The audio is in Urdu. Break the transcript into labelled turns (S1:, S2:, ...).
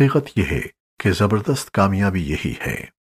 S1: حقیقت یہ ہے کہ زبردست کامیابی یہی ہے۔